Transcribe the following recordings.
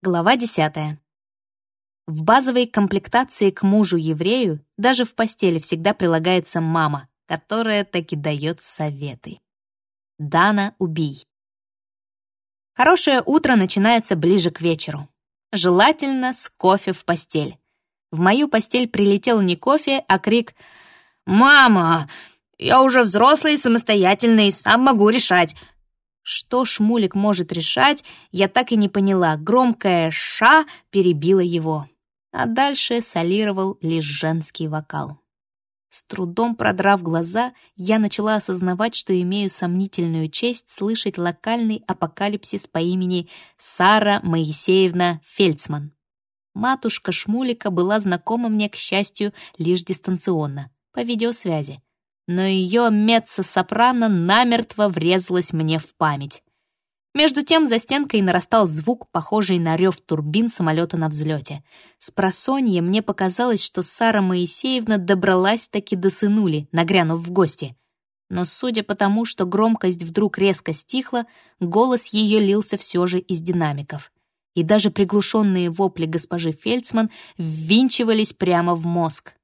Глава десятая. В базовой комплектации к мужу-еврею даже в постели всегда прилагается мама, которая таки дает советы. Дана, убей. Хорошее утро начинается ближе к вечеру. Желательно с кофе в постель. В мою постель прилетел не кофе, а крик «Мама, я уже взрослый самостоятельный, сам могу решать. Что Шмулик может решать, я так и не поняла. Громкое «ша» перебило его. А дальше солировал лишь женский вокал. С трудом продрав глаза, я начала осознавать, что имею сомнительную честь слышать локальный апокалипсис по имени Сара Моисеевна Фельдсман. Матушка Шмулика была знакома мне, к счастью, лишь дистанционно, по видеосвязи но ее меццо-сопрано намертво врезалась мне в память. Между тем за стенкой нарастал звук, похожий на рев турбин самолета на взлете. С просонья мне показалось, что Сара Моисеевна добралась-таки до сынули, нагрянув в гости. Но судя по тому, что громкость вдруг резко стихла, голос ее лился все же из динамиков. И даже приглушенные вопли госпожи Фельдсман ввинчивались прямо в мозг.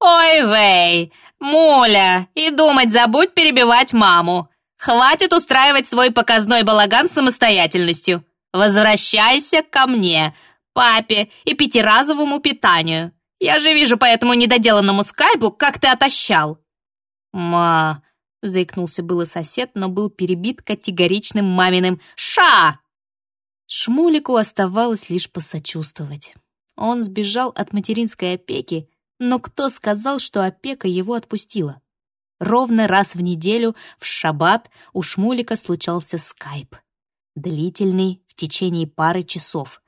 «Ой, Вэй, Муля, и думать забудь перебивать маму. Хватит устраивать свой показной балаган самостоятельностью. Возвращайся ко мне, папе и пятиразовому питанию. Я же вижу по этому недоделанному скайпу, как ты отощал». «Ма...» — заикнулся было сосед, но был перебит категоричным маминым «Ша!». Шмулику оставалось лишь посочувствовать. Он сбежал от материнской опеки, но кто сказал, что опека его отпустила? Ровно раз в неделю в шаббат у Шмулика случался скайп. Длительный, в течение пары часов.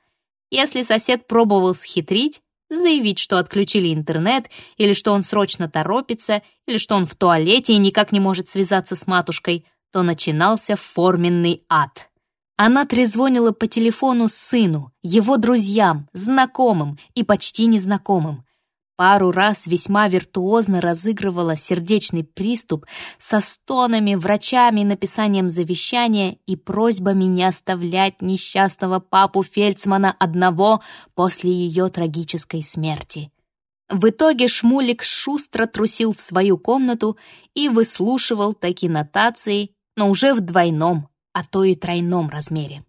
Если сосед пробовал схитрить, заявить, что отключили интернет, или что он срочно торопится, или что он в туалете и никак не может связаться с матушкой, то начинался форменный ад. Она трезвонила по телефону сыну, его друзьям, знакомым и почти незнакомым пару раз весьма виртуозно разыгрывала сердечный приступ со стонами, врачами, написанием завещания и просьбами не оставлять несчастного папу Фельдсмана одного после ее трагической смерти. В итоге Шмулик шустро трусил в свою комнату и выслушивал такие нотации, но уже в двойном, а то и тройном размере.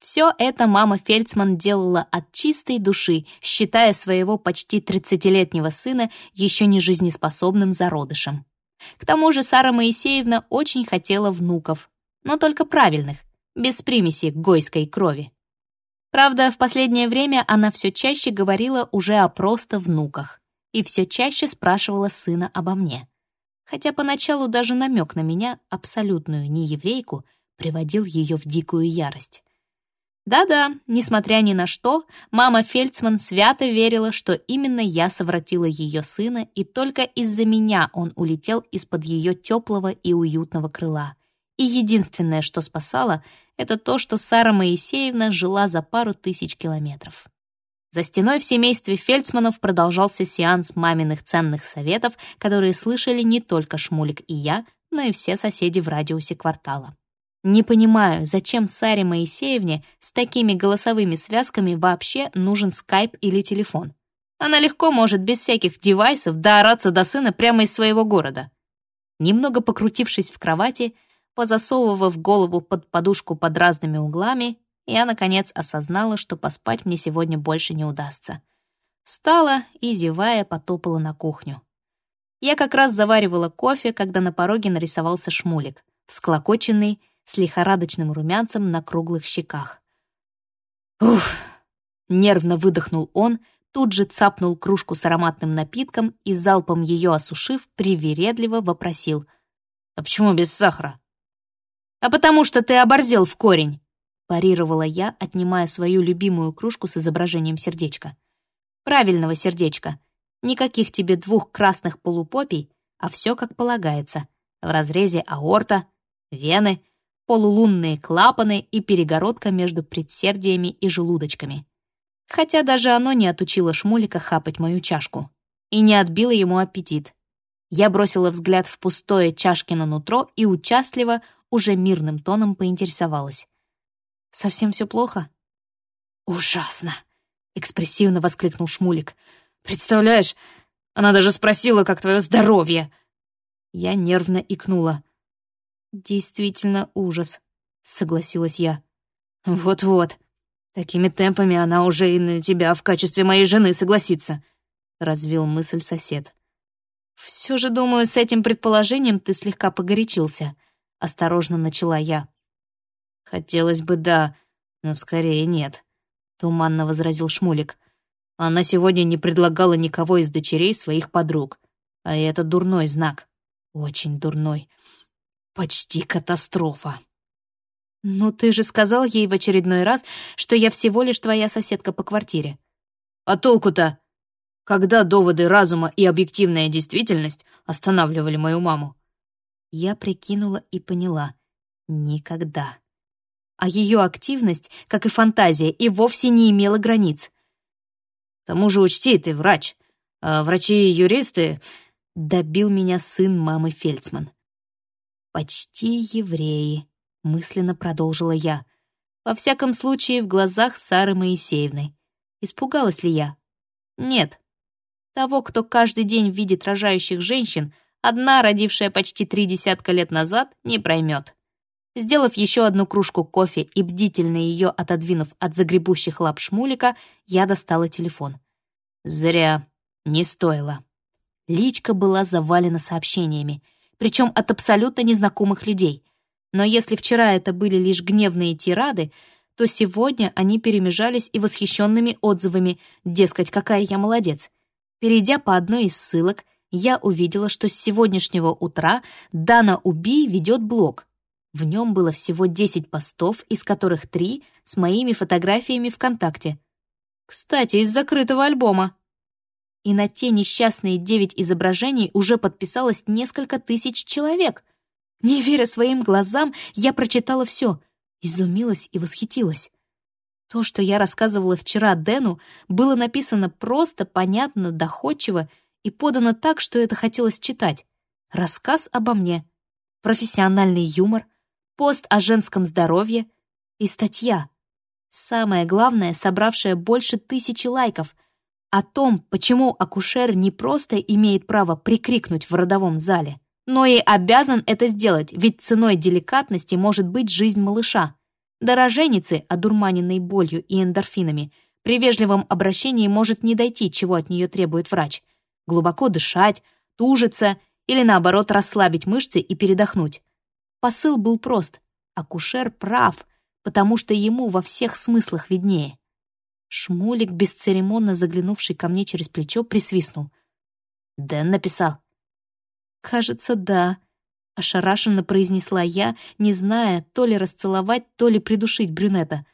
Все это мама Фельдсман делала от чистой души, считая своего почти 30-летнего сына еще не жизнеспособным зародышем. К тому же Сара Моисеевна очень хотела внуков, но только правильных, без примеси гойской крови. Правда, в последнее время она все чаще говорила уже о просто внуках и все чаще спрашивала сына обо мне. Хотя поначалу даже намек на меня, абсолютную нееврейку, приводил ее в дикую ярость. Да-да, несмотря ни на что, мама Фельдсман свято верила, что именно я совратила ее сына, и только из-за меня он улетел из-под ее теплого и уютного крыла. И единственное, что спасало, это то, что Сара Моисеевна жила за пару тысяч километров. За стеной в семействе Фельдсманов продолжался сеанс маминых ценных советов, которые слышали не только Шмулик и я, но и все соседи в радиусе квартала. Не понимаю, зачем Саре Моисеевне с такими голосовыми связками вообще нужен скайп или телефон. Она легко может без всяких девайсов доораться до сына прямо из своего города. Немного покрутившись в кровати, позасовывав голову под подушку под разными углами, я, наконец, осознала, что поспать мне сегодня больше не удастся. Встала и, зевая, потопала на кухню. Я как раз заваривала кофе, когда на пороге нарисовался шмулик, всклокоченный с лихорадочным румянцем на круглых щеках. «Уф!» — нервно выдохнул он, тут же цапнул кружку с ароматным напитком и, залпом ее осушив, привередливо вопросил. «А почему без сахара?» «А потому что ты оборзел в корень!» — парировала я, отнимая свою любимую кружку с изображением сердечка. «Правильного сердечка. Никаких тебе двух красных полупопий, а все как полагается. В разрезе аорта, вены, полулунные клапаны и перегородка между предсердиями и желудочками. Хотя даже оно не отучило Шмулика хапать мою чашку и не отбило ему аппетит. Я бросила взгляд в пустое чашкино нутро и участливо, уже мирным тоном поинтересовалась. «Совсем все плохо?» «Ужасно!» — экспрессивно воскликнул Шмулик. «Представляешь, она даже спросила, как твое здоровье!» Я нервно икнула. «Действительно ужас», — согласилась я. «Вот-вот. Такими темпами она уже и на тебя в качестве моей жены согласится», — развил мысль сосед. «Все же, думаю, с этим предположением ты слегка погорячился», — осторожно начала я. «Хотелось бы, да, но скорее нет», — туманно возразил Шмулик. «Она сегодня не предлагала никого из дочерей своих подруг, а это дурной знак. Очень дурной. Почти катастрофа». «Ну ты же сказал ей в очередной раз, что я всего лишь твоя соседка по квартире». «А толку-то? Когда доводы разума и объективная действительность останавливали мою маму?» Я прикинула и поняла. Никогда. А ее активность, как и фантазия, и вовсе не имела границ. «К тому же учти, ты врач. А врачи и юристы...» — добил меня сын мамы Фельдсман. «Почти евреи», — мысленно продолжила я. Во всяком случае, в глазах Сары Моисеевны. Испугалась ли я? Нет. Того, кто каждый день видит рожающих женщин, одна, родившая почти три десятка лет назад, не проймет. Сделав еще одну кружку кофе и бдительно ее отодвинув от загребущих лап шмулика, я достала телефон. Зря. Не стоило. Личка была завалена сообщениями, причем от абсолютно незнакомых людей. Но если вчера это были лишь гневные тирады, то сегодня они перемежались и восхищенными отзывами, дескать, какая я молодец. Перейдя по одной из ссылок, я увидела, что с сегодняшнего утра Дана Уби ведет блог. В нем было всего 10 постов, из которых 3 с моими фотографиями ВКонтакте. Кстати, из закрытого альбома. И на те несчастные 9 изображений уже подписалось несколько тысяч человек. Не веря своим глазам, я прочитала все, изумилась и восхитилась. То, что я рассказывала вчера Дэну, было написано просто, понятно, доходчиво и подано так, что это хотелось читать. Рассказ обо мне, профессиональный юмор, пост о женском здоровье и статья. Самое главное, собравшая больше тысячи лайков, о том, почему акушер не просто имеет право прикрикнуть в родовом зале, но и обязан это сделать, ведь ценой деликатности может быть жизнь малыша. До роженицы, одурманенной болью и эндорфинами, при вежливом обращении может не дойти, чего от нее требует врач. Глубоко дышать, тужиться или, наоборот, расслабить мышцы и передохнуть. Посыл был прост. Акушер прав, потому что ему во всех смыслах виднее. Шмулик, бесцеремонно заглянувший ко мне через плечо, присвистнул. «Дэн написал». «Кажется, да», — ошарашенно произнесла я, не зная, то ли расцеловать, то ли придушить брюнета.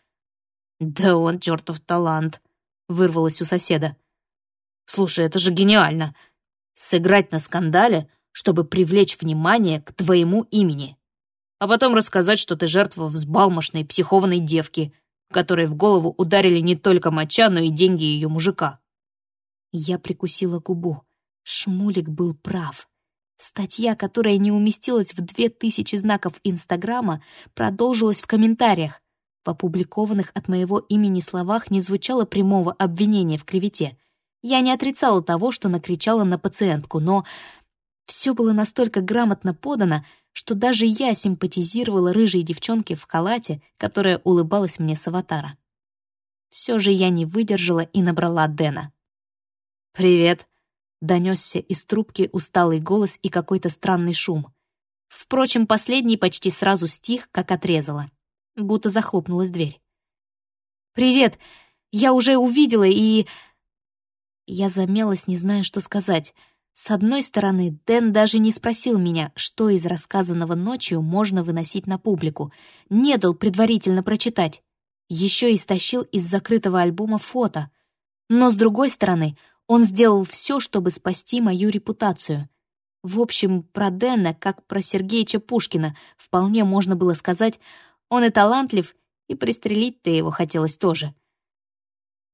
«Да он чертов талант», — вырвалось у соседа. «Слушай, это же гениально! Сыграть на скандале, чтобы привлечь внимание к твоему имени, а потом рассказать, что ты жертва взбалмошной психованной девки, которой в голову ударили не только моча, но и деньги ее мужика». Я прикусила губу. Шмулик был прав. Статья, которая не уместилась в две тысячи знаков Инстаграма, продолжилась в комментариях. В опубликованных от моего имени словах не звучало прямого обвинения в клевете. Я не отрицала того, что накричала на пациентку, но все было настолько грамотно подано, что даже я симпатизировала рыжей девчонке в халате, которая улыбалась мне с аватара. Все же я не выдержала и набрала Дэна. «Привет», Донесся из трубки усталый голос и какой-то странный шум. Впрочем, последний почти сразу стих, как отрезала. Будто захлопнулась дверь. «Привет! Я уже увидела и...» Я замялась, не зная, что сказать. С одной стороны, Дэн даже не спросил меня, что из рассказанного ночью можно выносить на публику, не дал предварительно прочитать. Еще стащил из закрытого альбома фото. Но с другой стороны, он сделал все, чтобы спасти мою репутацию. В общем, про Дэна, как про Сергеича Пушкина, вполне можно было сказать, он и талантлив, и пристрелить-то его хотелось тоже.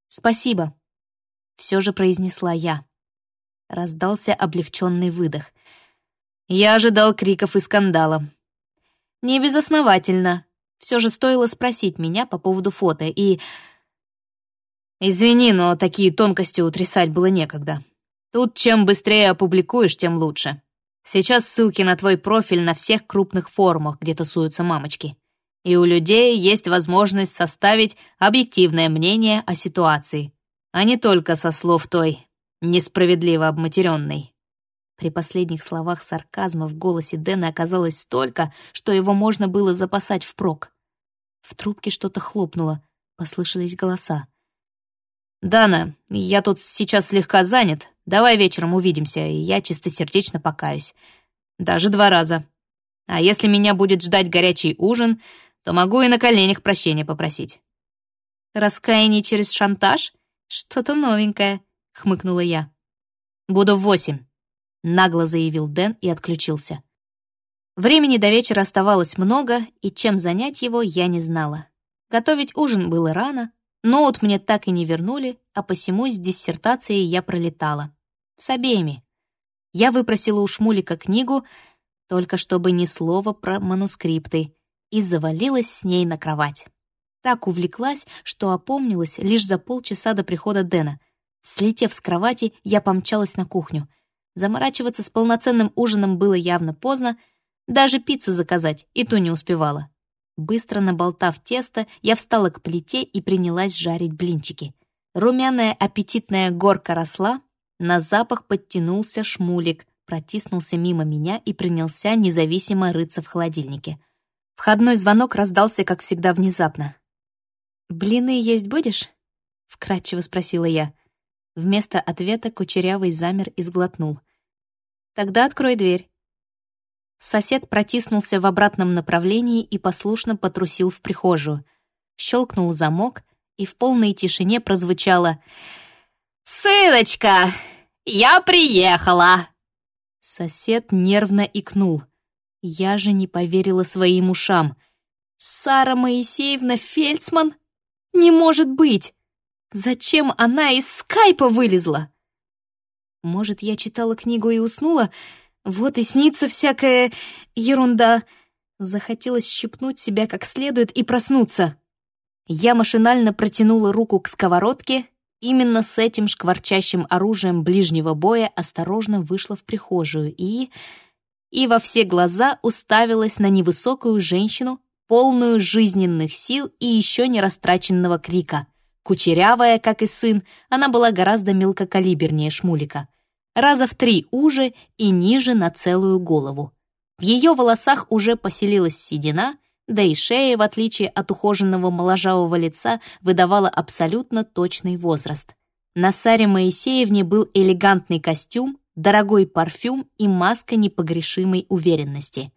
«Спасибо», — все же произнесла я. Раздался облегченный выдох. Я ожидал криков и скандала. Не безосновательно. Все же стоило спросить меня по поводу фото, и... Извини, но такие тонкости утрясать было некогда. Тут чем быстрее опубликуешь, тем лучше. Сейчас ссылки на твой профиль на всех крупных форумах, где тусуются мамочки. И у людей есть возможность составить объективное мнение о ситуации, а не только со слов той несправедливо обматеренной. При последних словах сарказма в голосе Дэна оказалось столько, что его можно было запасать впрок. В трубке что-то хлопнуло, послышались голоса. «Дана, я тут сейчас слегка занят. Давай вечером увидимся, и я чистосердечно покаюсь. Даже два раза. А если меня будет ждать горячий ужин, то могу и на коленях прощения попросить». «Раскаяние через шантаж? Что-то новенькое», — хмыкнула я. «Буду в восемь», — нагло заявил Дэн и отключился. Времени до вечера оставалось много, и чем занять его я не знала. Готовить ужин было рано, ноут мне так и не вернули, а посему с диссертацией я пролетала. С обеими. Я выпросила у Шмулика книгу, только чтобы ни слова про манускрипты, и завалилась с ней на кровать. Так увлеклась, что опомнилась лишь за полчаса до прихода Дэна. Слетев с кровати, я помчалась на кухню. Заморачиваться с полноценным ужином было явно поздно, даже пиццу заказать и то не успевала. Быстро наболтав тесто, я встала к плите и принялась жарить блинчики. Румяная аппетитная горка росла, на запах подтянулся шмулик, протиснулся мимо меня и принялся независимо рыться в холодильнике. Входной звонок раздался, как всегда, внезапно. «Блины есть будешь?» — вкратчиво спросила я. Вместо ответа кучерявый замер и сглотнул. «Тогда открой дверь». Сосед протиснулся в обратном направлении и послушно потрусил в прихожую. Щелкнул замок, и в полной тишине прозвучало «Сыночка, я приехала!» Сосед нервно икнул. Я же не поверила своим ушам. «Сара Моисеевна Фельдсман? Не может быть! Зачем она из скайпа вылезла?» Может, я читала книгу и уснула? Вот и снится всякая ерунда. Захотелось щипнуть себя как следует и проснуться. Я машинально протянула руку к сковородке, именно с этим шкварчащим оружием ближнего боя осторожно вышла в прихожую и... и во все глаза уставилась на невысокую женщину, полную жизненных сил и еще не растраченного крика. Кучерявая, как и сын, она была гораздо мелкокалибернее Шмулика — раза в три уже и ниже на целую голову. В ее волосах уже поселилась седина, да и шея, в отличие от ухоженного моложавого лица, выдавала абсолютно точный возраст. На Саре Моисеевне был элегантный костюм, дорогой парфюм и маска непогрешимой уверенности.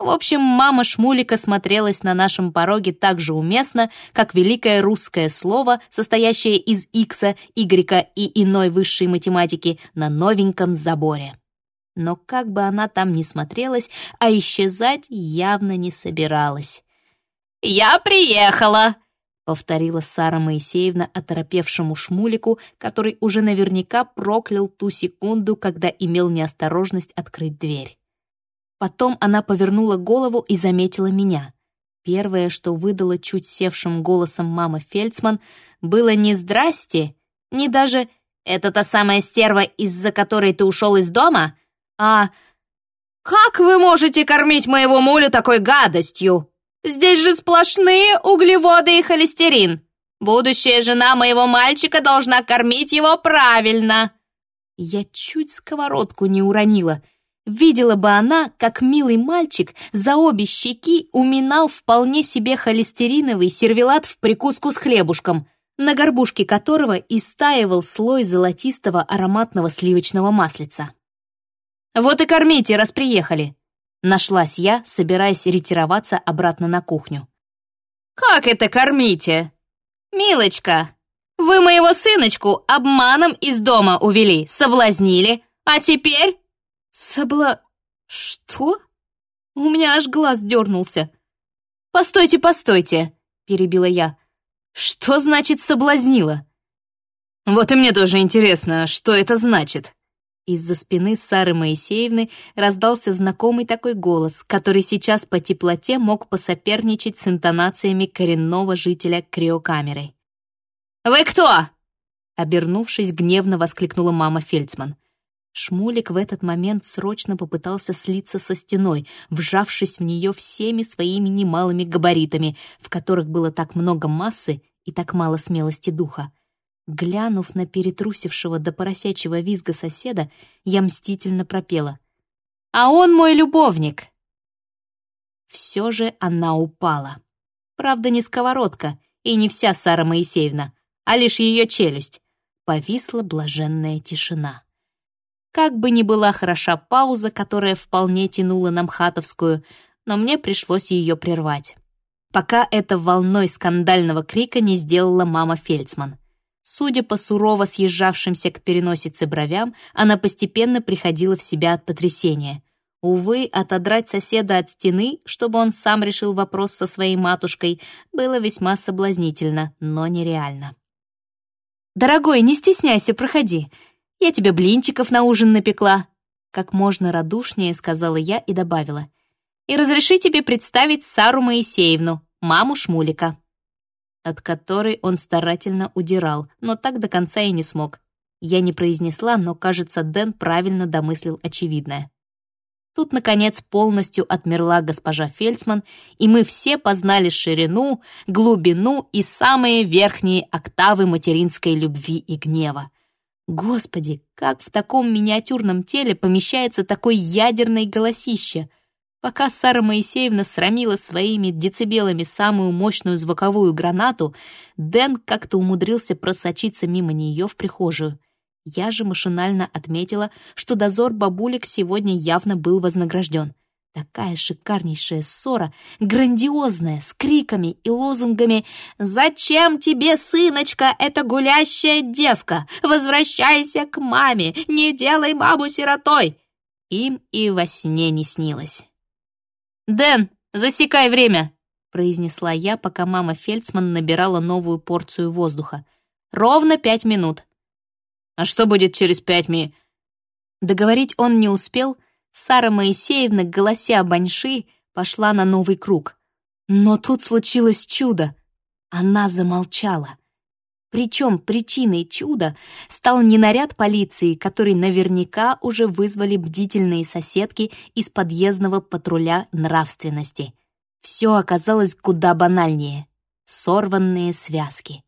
В общем, мама Шмулика смотрелась на нашем пороге так же уместно, как великое русское слово, состоящее из икса, игрека и иной высшей математики, на новеньком заборе. Но как бы она там ни смотрелась, а исчезать явно не собиралась. «Я приехала!» — повторила Сара Моисеевна оторопевшему Шмулику, который уже наверняка проклял ту секунду, когда имел неосторожность открыть дверь. Потом она повернула голову и заметила меня. Первое, что выдала чуть севшим голосом мама Фельдсман, было не «здрасте», не даже «это та самая стерва, из-за которой ты ушел из дома», а «Как вы можете кормить моего муля такой гадостью? Здесь же сплошные углеводы и холестерин. Будущая жена моего мальчика должна кормить его правильно». Я чуть сковородку не уронила — Видела бы она, как милый мальчик за обе щеки уминал вполне себе холестериновый сервелат в прикуску с хлебушком, на горбушке которого истаивал слой золотистого ароматного сливочного маслица. «Вот и кормите, раз приехали!» Нашлась я, собираясь ретироваться обратно на кухню. «Как это кормите? Милочка, вы моего сыночку обманом из дома увели, соблазнили, а теперь Собла... Что? У меня аж глаз дернулся. «Постойте, постойте!» — перебила я. «Что значит соблазнила?» «Вот и мне тоже интересно, что это значит?» Из-за спины Сары Моисеевны раздался знакомый такой голос, который сейчас по теплоте мог посоперничать с интонациями коренного жителя криокамеры. «Вы кто? Обернувшись, гневно воскликнула мама Фельдсман. Шмулик в этот момент срочно попытался слиться со стеной, вжавшись в нее всеми своими немалыми габаритами, в которых было так много массы и так мало смелости духа. Глянув на перетрусившего до поросячьего визга соседа, я мстительно пропела. «А он мой любовник!» Все же она упала. Правда, не сковородка и не вся Сара Моисеевна, а лишь ее челюсть. Повисла блаженная тишина. Как бы ни была хороша пауза, которая вполне тянула на Мхатовскую, но мне пришлось ее прервать. Пока это волной скандального крика не сделала мама Фельдсман. Судя по сурово съезжавшимся к переносице бровям, она постепенно приходила в себя от потрясения. Увы, отодрать соседа от стены, чтобы он сам решил вопрос со своей матушкой, было весьма соблазнительно, но нереально. «Дорогой, не стесняйся, проходи. Я тебе блинчиков на ужин напекла», — как можно радушнее сказала я и добавила. «И разреши тебе представить Сару Моисеевну, маму Шмулика» от которой он старательно удирал, но так до конца и не смог. Я не произнесла, но, кажется, Дэн правильно домыслил очевидное. Тут, наконец, полностью отмерла госпожа Фельдсман, и мы все познали ширину, глубину и самые верхние октавы материнской любви и гнева. Господи, как в таком миниатюрном теле помещается такой ядерный голосище! Пока Сара Моисеевна срамила своими децибелами самую мощную звуковую гранату, Дэн как-то умудрился просочиться мимо нее в прихожую. Я же машинально отметила, что дозор бабулек сегодня явно был вознагражден. Такая шикарнейшая ссора, грандиозная, с криками и лозунгами «Зачем тебе, сыночка, эта гулящая девка? Возвращайся к маме, не делай маму сиротой!» Им и во сне не снилось. «Дэн, засекай время!» — произнесла я, пока мама Фельдсман набирала новую порцию воздуха. «Ровно пять минут». «А что будет через пять ми...» Договорить он не успел — Сара Моисеевна, голося баньши, пошла на новый круг. Но тут случилось чудо. Она замолчала. Причем причиной чуда стал не наряд полиции, который наверняка уже вызвали бдительные соседки из подъездного патруля нравственности. Все оказалось куда банальнее. Сорванные связки.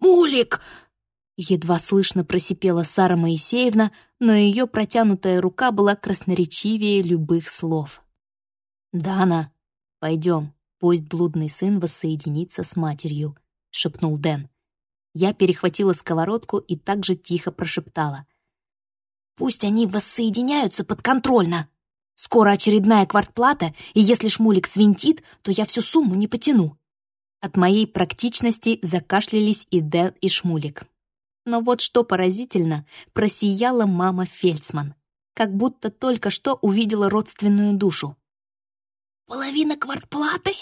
«Мулик!» Едва слышно просипела Сара Моисеевна, но ее протянутая рука была красноречивее любых слов. «Дана, пойдем, пусть блудный сын воссоединится с матерью», — шепнул Дэн. Я перехватила сковородку и также тихо прошептала. «Пусть они воссоединяются подконтрольно. Скоро очередная квартплата, и если шмулик свинтит, то я всю сумму не потяну». От моей практичности закашлялись и Дэн, и шмулик. Но вот что поразительно, просияла мама Фельдсман, как будто только что увидела родственную душу. «Половина квартплаты?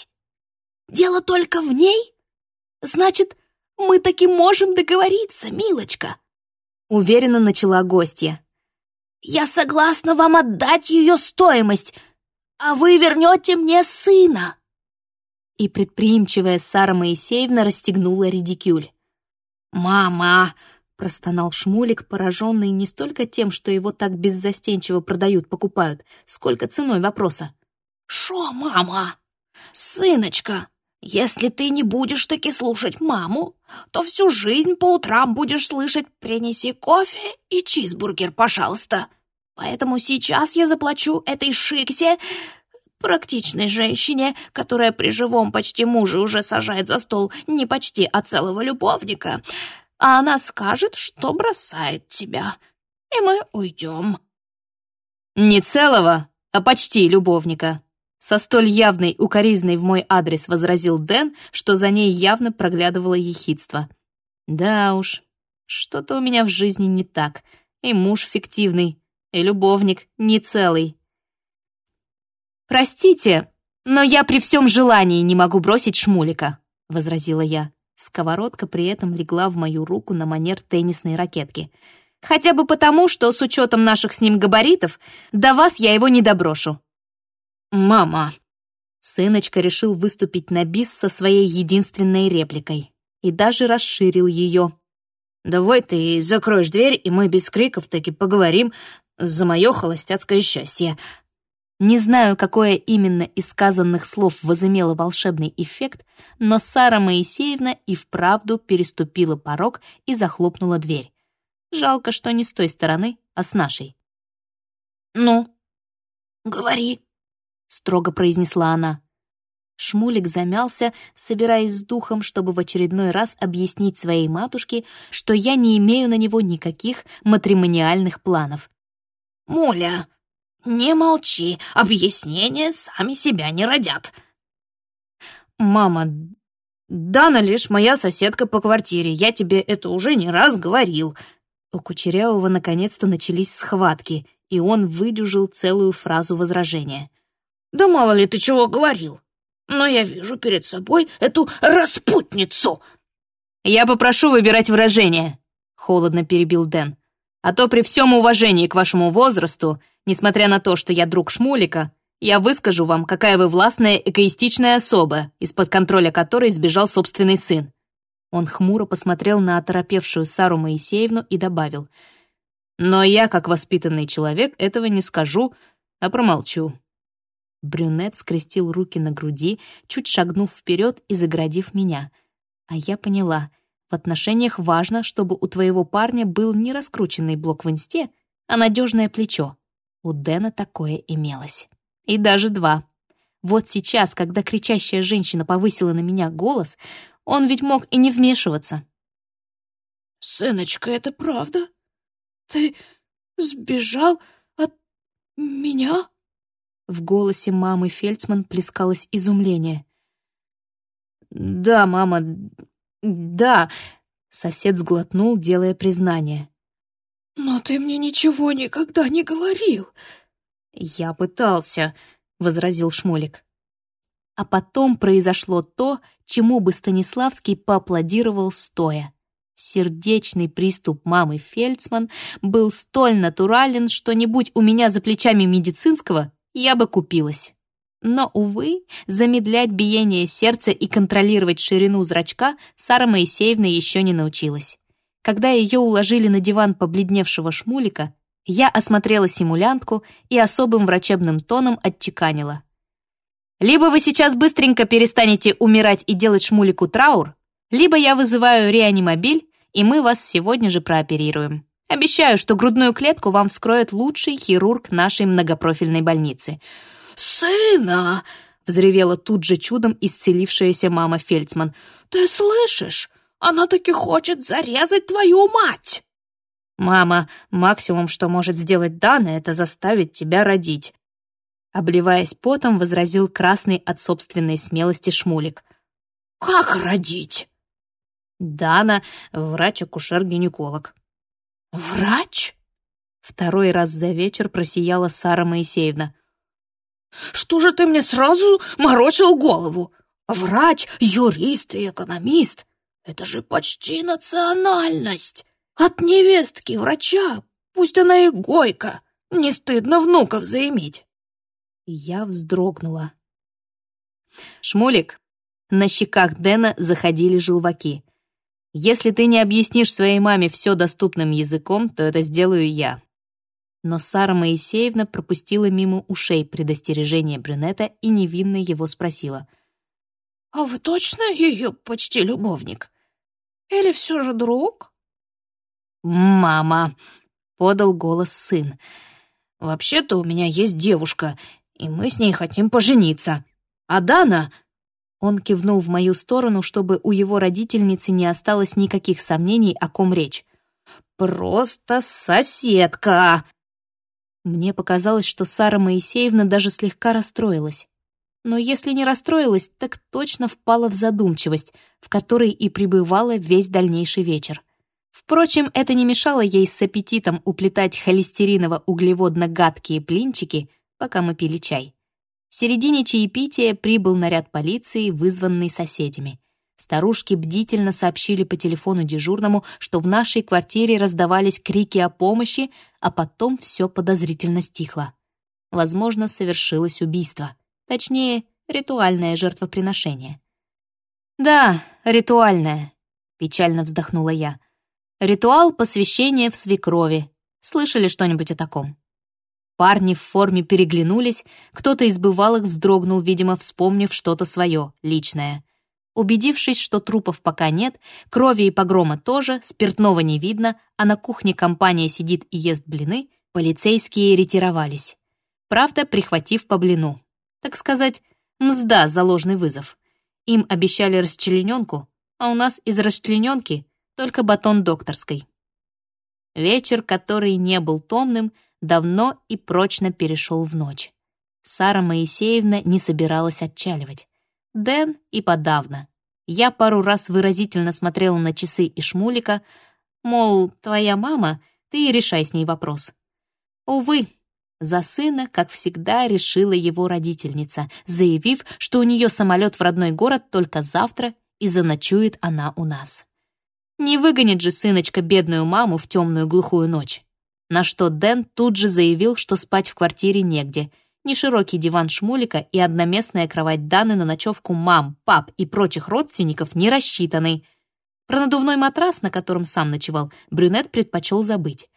Дело только в ней? Значит, мы таки можем договориться, милочка!» Уверенно начала гостья. «Я согласна вам отдать ее стоимость, а вы вернете мне сына!» И предприимчивая Сара Моисеевна расстегнула редикюль. «Мама!» — простонал Шмулик, пораженный не столько тем, что его так беззастенчиво продают-покупают, сколько ценой вопроса. «Шо, мама? Сыночка, если ты не будешь таки слушать маму, то всю жизнь по утрам будешь слышать «принеси кофе и чизбургер, пожалуйста». Поэтому сейчас я заплачу этой шиксе, практичной женщине, которая при живом почти муже уже сажает за стол не почти, а целого любовника, а она скажет, что бросает тебя, и мы уйдем». «Не целого, а почти любовника», со столь явной укоризной в мой адрес возразил Дэн, что за ней явно проглядывало ехидство. «Да уж, что-то у меня в жизни не так. И муж фиктивный, и любовник не целый». «Простите, но я при всем желании не могу бросить шмулика», — возразила я. Сковородка при этом легла в мою руку на манер теннисной ракетки. «Хотя бы потому, что с учетом наших с ним габаритов до вас я его не доброшу». «Мама!» Сыночка решил выступить на бис со своей единственной репликой и даже расширил ее. Давай ты закроешь дверь, и мы без криков таки поговорим за мое холостяцкое счастье». Не знаю, какое именно из сказанных слов возымело волшебный эффект, но Сара Моисеевна и вправду переступила порог и захлопнула дверь. Жалко, что не с той стороны, а с нашей. «Ну, говори», — строго произнесла она. Шмулик замялся, собираясь с духом, чтобы в очередной раз объяснить своей матушке, что я не имею на него никаких матримониальных планов. «Муля, не молчи, объяснения сами себя не родят». «Мама, Дана лишь моя соседка по квартире, я тебе это уже не раз говорил». У Кучерявого наконец-то начались схватки, и он выдюжил целую фразу возражения. «Да мало ли ты чего говорил но я вижу перед собой эту распутницу!» «Я попрошу выбирать выражение», — холодно перебил Дэн. «А то при всем уважении к вашему возрасту, несмотря на то, что я друг Шмулика, я выскажу вам, какая вы властная, эгоистичная особа, из-под контроля которой сбежал собственный сын». Он хмуро посмотрел на оторопевшую Сару Моисеевну и добавил. «Но я, как воспитанный человек, этого не скажу, а промолчу. Брюнет скрестил руки на груди, чуть шагнув вперед и заградив меня. А я поняла, в отношениях важно, чтобы у твоего парня был не раскрученный блок в инсте, а надежное плечо. У Дэна такое имелось. И даже два. Вот сейчас, когда кричащая женщина повысила на меня голос, он ведь мог и не вмешиваться. «Сыночка, это правда? Ты сбежал от меня?» В голосе мамы Фельдсман плескалось изумление. «Да, мама, да», — сосед сглотнул, делая признание. «Но ты мне ничего никогда не говорил». «Я пытался», — возразил Шмолик. А потом произошло то, чему бы Станиславский поаплодировал стоя. Сердечный приступ мамы Фельдсман был столь натурален, что не будь у меня за плечами медицинского, я бы купилась. Но, увы, замедлять биение сердца и контролировать ширину зрачка Сара Моисеевна еще не научилась. Когда ее уложили на диван побледневшего шмулика, я осмотрела симулянтку и особым врачебным тоном отчеканила. «Либо вы сейчас быстренько перестанете умирать и делать шмулику траур, либо я вызываю реанимобиль, и мы вас сегодня же прооперируем». Обещаю, что грудную клетку вам вскроет лучший хирург нашей многопрофильной больницы». «Сына!» — взревела тут же чудом исцелившаяся мама Фельдсман. «Ты слышишь? Она таки хочет зарезать твою мать!» «Мама, максимум, что может сделать Дана, это заставить тебя родить». Обливаясь потом, возразил красный от собственной смелости Шмулик. «Как родить?» «Дана — врач-акушер-гинеколог», «Врач?» Второй раз за вечер просияла Сара Моисеевна. «Что же ты мне сразу морочил голову? Врач, юрист и экономист — это же почти национальность. От невестки врача, пусть она и гойка, не стыдно внуков заиметь». Я вздрогнула. «Шмулик!» На щеках Дэна заходили желваки. Если ты не объяснишь своей маме все доступным языком, то это сделаю я». Но Сара Моисеевна пропустила мимо ушей предостережение брюнета и невинно его спросила. «А вы точно ее почти любовник? Или все же друг?» «Мама», — подал голос сын, — «вообще-то у меня есть девушка, и мы с ней хотим пожениться. А Дана он кивнул в мою сторону, чтобы у его родительницы не осталось никаких сомнений, о ком речь. «Просто соседка!» Мне показалось, что Сара Моисеевна даже слегка расстроилась. Но если не расстроилась, так точно впала в задумчивость, в которой и пребывала весь дальнейший вечер. Впрочем, это не мешало ей с аппетитом уплетать холестериново-углеводно-гадкие блинчики, пока мы пили чай. В середине чаепития прибыл наряд полиции, вызванный соседями. Старушки бдительно сообщили по телефону дежурному, что в нашей квартире раздавались крики о помощи, а потом все подозрительно стихло. Возможно, совершилось убийство. Точнее, ритуальное жертвоприношение. «Да, ритуальное», — печально вздохнула я. Ритуал посвящения в свекрови. Слышали что-нибудь о таком? Парни в форме переглянулись, кто-то из бывалых вздрогнул, видимо, вспомнив что-то свое, личное. Убедившись, что трупов пока нет, крови и погрома тоже, спиртного не видно, а на кухне компания сидит и ест блины, полицейские ретировались. Правда, прихватив по блину. Так сказать, мзда за ложный вызов. Им обещали расчлененку, а у нас из расчлененки только батон докторской. Вечер, который не был томным, давно и прочно перешел в ночь. Сара Моисеевна не собиралась отчаливать. Дэн и подавно. Я пару раз выразительно смотрела на часы и Шмулика, мол, твоя мама, ты и решай с ней вопрос. Увы, за сына, как всегда, решила его родительница, заявив, что у нее самолет в родной город только завтра и заночует она у нас. Не выгонит же сыночка бедную маму в темную глухую ночь. На что Дэн тут же заявил, что спать в квартире негде. Неширокий диван Шмулика и одноместная кровать Даны на ночевку мам, пап и прочих родственников не рассчитаны. Про надувной матрас, на котором сам ночевал, брюнет предпочел забыть.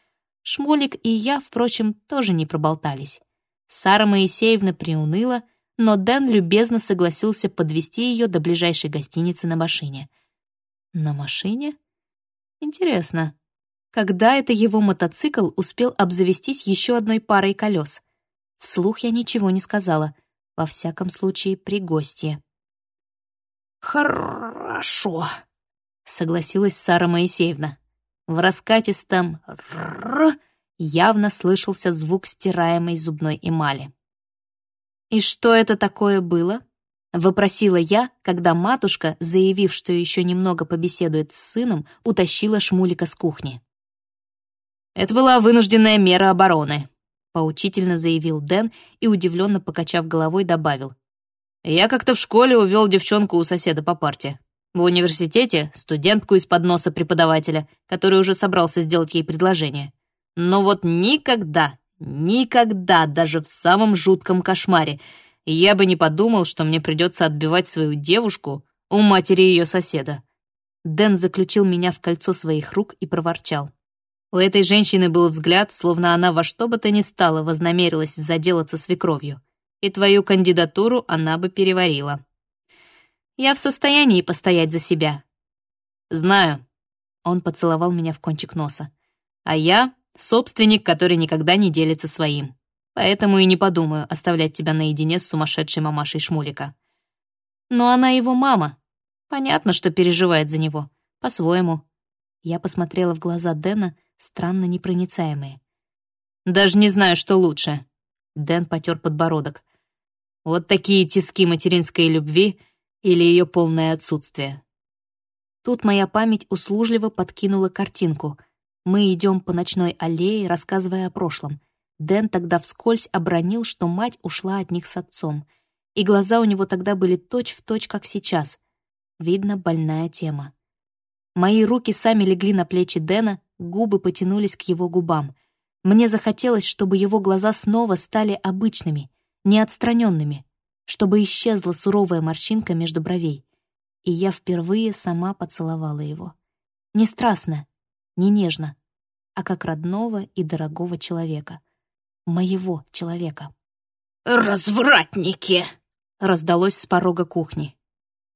Шмулик и я, впрочем, тоже не проболтались. Сара Моисеевна приуныла, но Дэн любезно согласился подвести ее до ближайшей гостиницы на машине. На машине? Интересно, когда это его мотоцикл успел обзавестись еще одной парой колес? Вслух я ничего не сказала, во всяком случае при гости. «Хорошо», — согласилась Сара Моисеевна. В раскатистом «р» явно слышался звук стираемой зубной эмали. «И что это такое было?» Вопросила я, когда матушка, заявив, что еще немного побеседует с сыном, утащила Шмулика с кухни. «Это была вынужденная мера обороны», — поучительно заявил Дэн и, удивленно покачав головой, добавил. «Я как-то в школе увел девчонку у соседа по парте. В университете — студентку из-под носа преподавателя, который уже собрался сделать ей предложение. Но вот никогда, никогда, даже в самом жутком кошмаре — я бы не подумал, что мне придется отбивать свою девушку у матери ее соседа. Дэн заключил меня в кольцо своих рук и проворчал. У этой женщины был взгляд, словно она во что бы то ни стало вознамерилась заделаться свекровью, и твою кандидатуру она бы переварила. Я в состоянии постоять за себя. Знаю. Он поцеловал меня в кончик носа. А я — собственник, который никогда не делится своим. Поэтому и не подумаю оставлять тебя наедине с сумасшедшей мамашей Шмулика. Но она его мама. Понятно, что переживает за него. По-своему. Я посмотрела в глаза Дэна, странно непроницаемые. «Даже не знаю, что лучше». Дэн потер подбородок. «Вот такие тиски материнской любви или ее полное отсутствие?» Тут моя память услужливо подкинула картинку. Мы идем по ночной аллее, рассказывая о прошлом. Дэн тогда вскользь обронил, что мать ушла от них с отцом, и глаза у него тогда были точь-в-точь, точь, как сейчас. Видно, больная тема. Мои руки сами легли на плечи Дэна, губы потянулись к его губам. Мне захотелось, чтобы его глаза снова стали обычными, неотстраненными, чтобы исчезла суровая морщинка между бровей. И я впервые сама поцеловала его. Не страстно, не нежно, а как родного и дорогого человека моего человека. «Развратники!» — раздалось с порога кухни.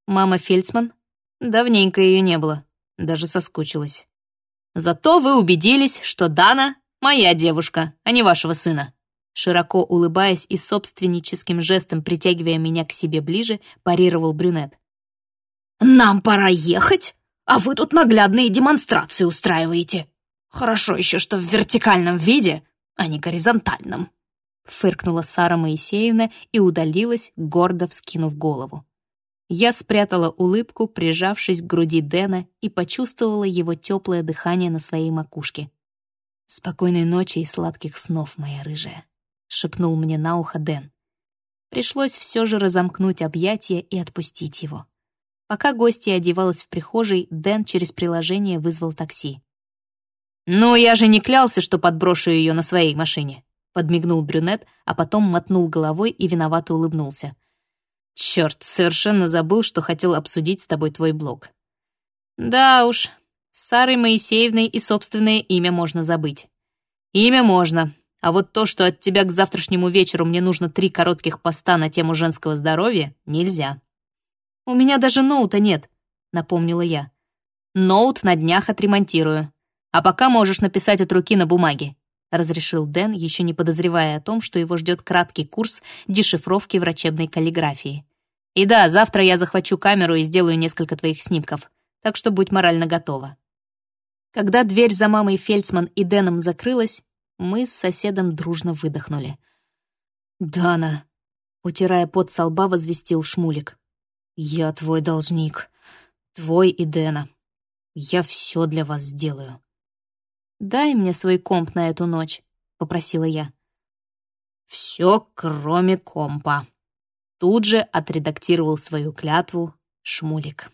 Мама Фельдсман? Давненько ее не было, даже соскучилась. «Зато вы убедились, что Дана — моя девушка, а не вашего сына». Широко улыбаясь и собственническим жестом притягивая меня к себе ближе, парировал брюнет. «Нам пора ехать, а вы тут наглядные демонстрации устраиваете. Хорошо еще, что в вертикальном виде, а не горизонтальном», — фыркнула Сара Моисеевна и удалилась, гордо вскинув голову. Я спрятала улыбку, прижавшись к груди Дэна, и почувствовала его теплое дыхание на своей макушке. «Спокойной ночи и сладких снов, моя рыжая», — шепнул мне на ухо Дэн. Пришлось все же разомкнуть объятия и отпустить его. Пока гостья одевалась в прихожей, Дэн через приложение вызвал такси. «Ну, я же не клялся, что подброшу ее на своей машине», — подмигнул брюнет, а потом мотнул головой и виновато улыбнулся. «Чёрт, совершенно забыл, что хотел обсудить с тобой твой блог». «Да уж, С Сарой Моисеевной и собственное имя можно забыть. Имя можно, а вот то, что от тебя к завтрашнему вечеру мне нужно три коротких поста на тему женского здоровья, нельзя. У меня даже ноута нет, напомнила я. Ноут на днях отремонтирую. А пока можешь написать от руки на бумаге, разрешил Дэн, еще не подозревая о том, что его ждет краткий курс дешифровки врачебной каллиграфии. И да, завтра я захвачу камеру и сделаю несколько твоих снимков, так что будь морально готова. Когда дверь за мамой Фельдсман и Дэном закрылась, мы с соседом дружно выдохнули. «Дана», — утирая пот со лба, возвестил Шмулик. «Я твой должник. Твой и Дэна. Я все для вас сделаю». «Дай мне свой комп на эту ночь», — попросила я. «Все, кроме компа». Тут же отредактировал свою клятву Шмулик.